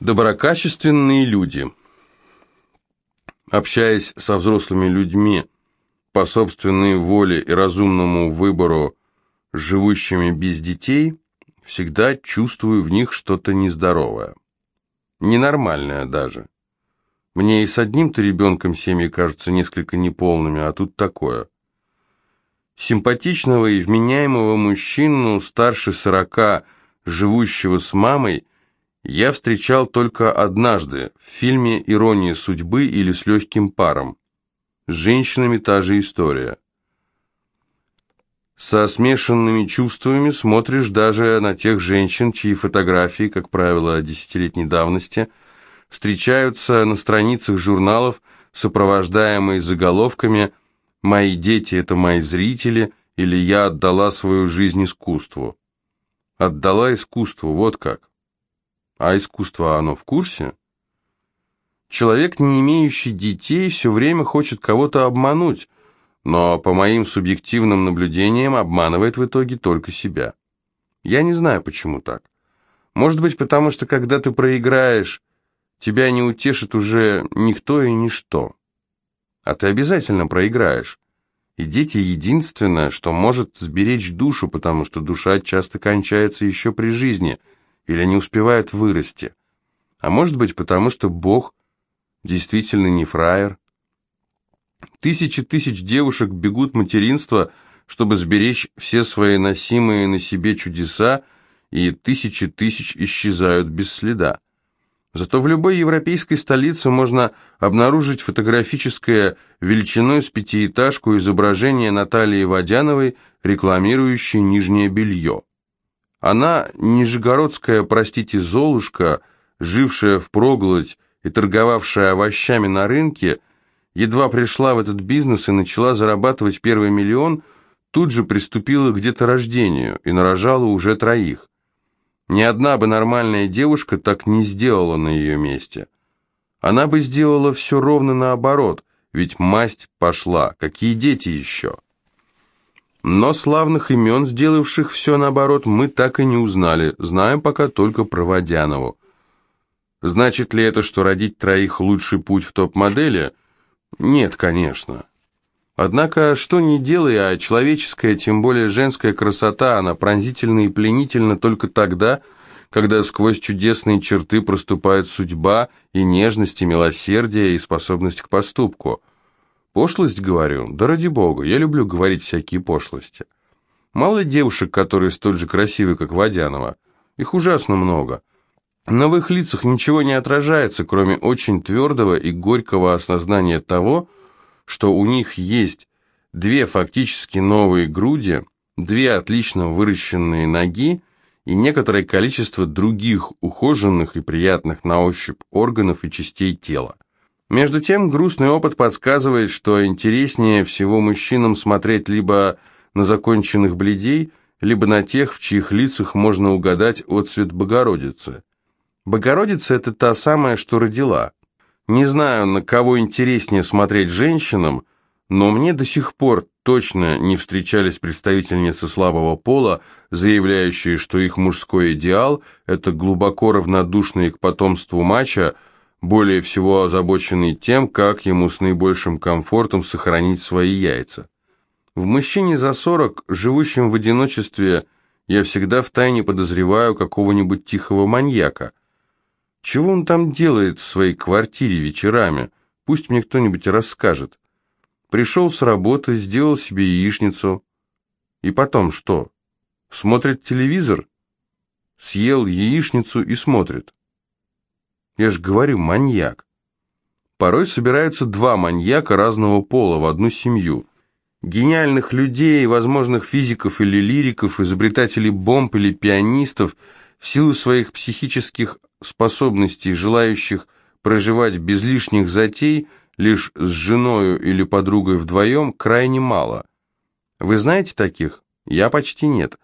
Доброкачественные люди. Общаясь со взрослыми людьми по собственной воле и разумному выбору, живущими без детей, всегда чувствую в них что-то нездоровое. Ненормальное даже. Мне и с одним-то ребенком семьи кажутся несколько неполными, а тут такое. Симпатичного и вменяемого мужчину старше сорока, живущего с мамой, я встречал только однажды в фильме «Ирония судьбы» или «С легким паром». С женщинами та же история. Со смешанными чувствами смотришь даже на тех женщин, чьи фотографии, как правило, десятилетней давности, встречаются на страницах журналов, сопровождаемые заголовками «Мои дети – это мои зрители» или «Я отдала свою жизнь искусству». Отдала искусству, вот как. А искусство оно в курсе? Человек, не имеющий детей, все время хочет кого-то обмануть, но, по моим субъективным наблюдениям, обманывает в итоге только себя. Я не знаю, почему так. Может быть, потому что, когда ты проиграешь, тебя не утешит уже никто и ничто. А ты обязательно проиграешь. И дети единственное, что может сберечь душу, потому что душа часто кончается еще при жизни – или не успевают вырасти. А может быть, потому что Бог действительно не фраер. Тысячи тысяч девушек бегут материнства, чтобы сберечь все свои носимые на себе чудеса, и тысячи тысяч исчезают без следа. Зато в любой европейской столице можно обнаружить фотографическое величиной с пятиэтажку изображение Натальи Водяновой, рекламирующей нижнее белье. Она, нижегородская, простите, Золушка, жившая в проголодь и торговавшая овощами на рынке, едва пришла в этот бизнес и начала зарабатывать первый миллион, тут же приступила к деторождению и нарожала уже троих. Ни одна бы нормальная девушка так не сделала на ее месте. Она бы сделала все ровно наоборот, ведь масть пошла, какие дети еще? Но славных имен, сделавших все наоборот, мы так и не узнали, знаем пока только про Водянову. Значит ли это, что родить троих лучший путь в топ-модели? Нет, конечно. Однако, что ни делай, а человеческая, тем более женская красота, она пронзительна и пленительна только тогда, когда сквозь чудесные черты проступает судьба и нежность, и милосердие, и способность к поступку – Пошлость, говорю? Да ради бога, я люблю говорить всякие пошлости. Мало девушек, которые столь же красивы, как Водянова. Их ужасно много. Но в их лицах ничего не отражается, кроме очень твердого и горького осознания того, что у них есть две фактически новые груди, две отлично выращенные ноги и некоторое количество других ухоженных и приятных на ощупь органов и частей тела. Между тем, грустный опыт подсказывает, что интереснее всего мужчинам смотреть либо на законченных бледей, либо на тех, в чьих лицах можно угадать отцвет Богородицы. Богородица – это та самая, что родила. Не знаю, на кого интереснее смотреть женщинам, но мне до сих пор точно не встречались представительницы слабого пола, заявляющие, что их мужской идеал – это глубоко равнодушные к потомству мачо – более всего озабоченный тем, как ему с наибольшим комфортом сохранить свои яйца. В мужчине за 40, живущем в одиночестве, я всегда втайне подозреваю какого-нибудь тихого маньяка. Чего он там делает в своей квартире вечерами? Пусть мне кто-нибудь расскажет. Пришел с работы, сделал себе яичницу. И потом что? Смотрит телевизор? Съел яичницу и смотрит. Я же говорю, маньяк. Порой собираются два маньяка разного пола в одну семью. Гениальных людей, возможных физиков или лириков, изобретателей бомб или пианистов, в силу своих психических способностей, желающих проживать без лишних затей, лишь с женою или подругой вдвоем, крайне мало. Вы знаете таких? Я почти нет.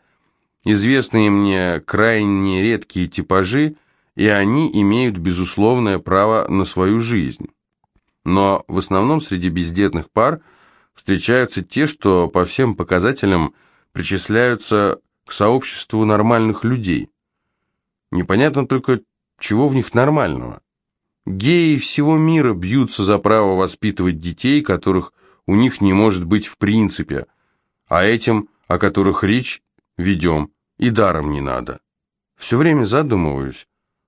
Известные мне крайне редкие типажи – и они имеют безусловное право на свою жизнь. Но в основном среди бездетных пар встречаются те, что по всем показателям причисляются к сообществу нормальных людей. Непонятно только, чего в них нормального? Геи всего мира бьются за право воспитывать детей, которых у них не может быть в принципе, а этим, о которых речь ведем, и даром не надо. Все время задумываюсь,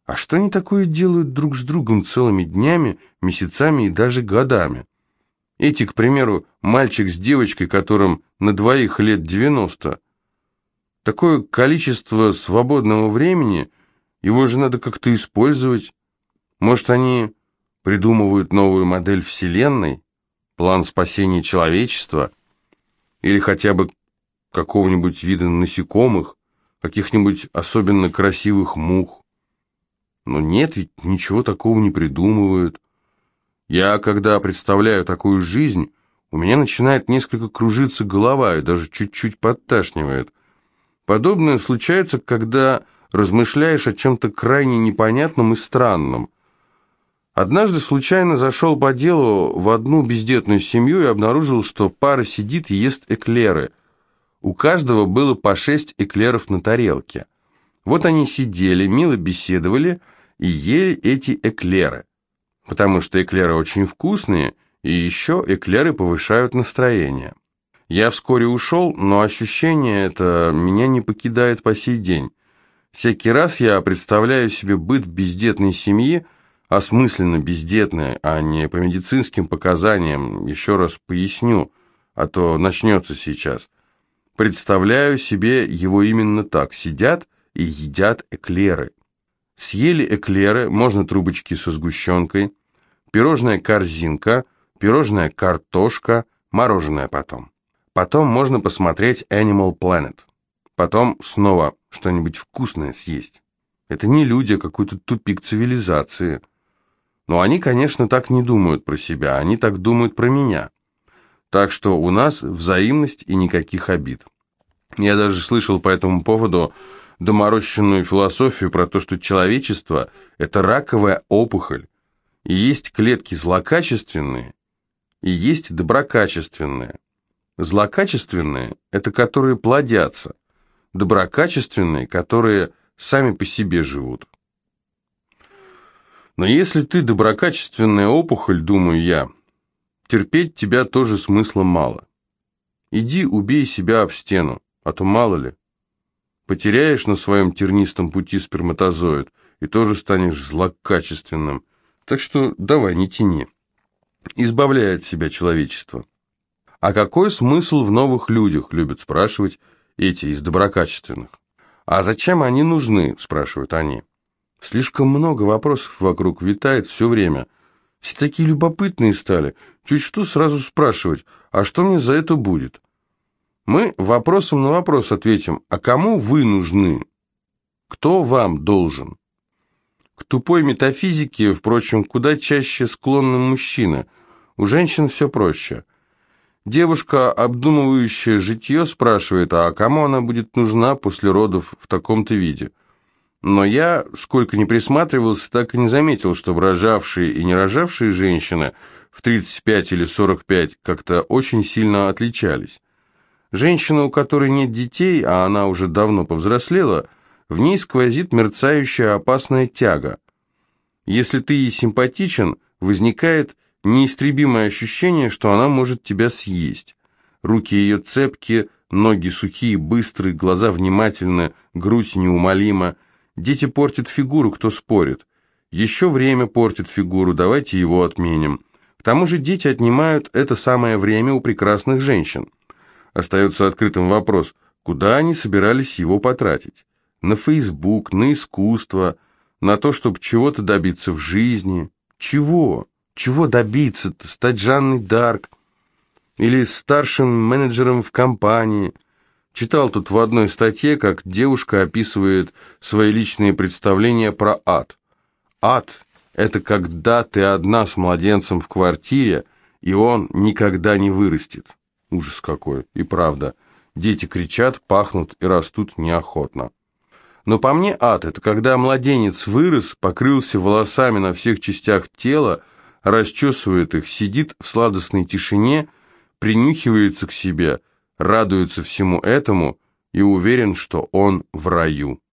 а что они такое делают друг с другом целыми днями, месяцами и даже годами? Эти, к примеру, мальчик с девочкой, которым на двоих лет 90. Такое количество свободного времени, его же надо как-то использовать. Может, они придумывают новую модель Вселенной, план спасения человечества, или хотя бы какого-нибудь вида насекомых, каких-нибудь особенно красивых мух. Но нет, ведь ничего такого не придумывают. Я, когда представляю такую жизнь, у меня начинает несколько кружиться голова и даже чуть-чуть подташнивает. Подобное случается, когда размышляешь о чем-то крайне непонятном и странном. Однажды случайно зашел по делу в одну бездетную семью и обнаружил, что пара сидит и ест эклеры. У каждого было по шесть эклеров на тарелке. Вот они сидели, мило беседовали и ели эти эклеры потому что эклеры очень вкусные, и еще эклеры повышают настроение. Я вскоре ушел, но ощущение это меня не покидает по сей день. Всякий раз я представляю себе быт бездетной семьи, осмысленно бездетной, а не по медицинским показаниям, еще раз поясню, а то начнется сейчас. Представляю себе его именно так, сидят и едят эклеры. Съели эклеры, можно трубочки со сгущенкой, пирожная корзинка, пирожная картошка, мороженое потом. Потом можно посмотреть Animal Planet. Потом снова что-нибудь вкусное съесть. Это не люди, а какой-то тупик цивилизации. Но они, конечно, так не думают про себя, они так думают про меня. Так что у нас взаимность и никаких обид. Я даже слышал по этому поводу доморощенную философию про то, что человечество – это раковая опухоль, и есть клетки злокачественные, и есть доброкачественные. Злокачественные – это которые плодятся, доброкачественные, которые сами по себе живут. Но если ты доброкачественная опухоль, думаю я, терпеть тебя тоже смысла мало. Иди убей себя об стену, а то мало ли. Потеряешь на своем тернистом пути сперматозоид и тоже станешь злокачественным. Так что давай, не тяни. Избавляй от себя человечество. А какой смысл в новых людях, любят спрашивать эти из доброкачественных. А зачем они нужны, спрашивают они. Слишком много вопросов вокруг витает все время. Все такие любопытные стали. Чуть что сразу спрашивать, а что мне за это будет? Мы вопросом на вопрос ответим, а кому вы нужны? Кто вам должен? К тупой метафизике, впрочем, куда чаще склонны мужчины. У женщин все проще. Девушка, обдумывающая житье, спрашивает, а кому она будет нужна после родов в таком-то виде? Но я, сколько ни присматривался, так и не заметил, что рожавшие и не рожавшие женщины в 35 или 45 как-то очень сильно отличались. Женщина, у которой нет детей, а она уже давно повзрослела – в ней сквозит мерцающая опасная тяга. Если ты ей симпатичен, возникает неистребимое ощущение, что она может тебя съесть. Руки ее цепкие, ноги сухие, быстрые, глаза внимательны, грудь неумолима. Дети портят фигуру, кто спорит. Еще время портит фигуру, давайте его отменим. К тому же дети отнимают это самое время у прекрасных женщин. Остается открытым вопрос, куда они собирались его потратить на Фейсбук, на искусство, на то, чтобы чего-то добиться в жизни. Чего? Чего добиться-то? Стать Жанной Дарк? Или старшим менеджером в компании? Читал тут в одной статье, как девушка описывает свои личные представления про ад. Ад – это когда ты одна с младенцем в квартире, и он никогда не вырастет. Ужас какой, и правда. Дети кричат, пахнут и растут неохотно. Но по мне ад – это когда младенец вырос, покрылся волосами на всех частях тела, расчесывает их, сидит в сладостной тишине, принюхивается к себе, радуется всему этому и уверен, что он в раю.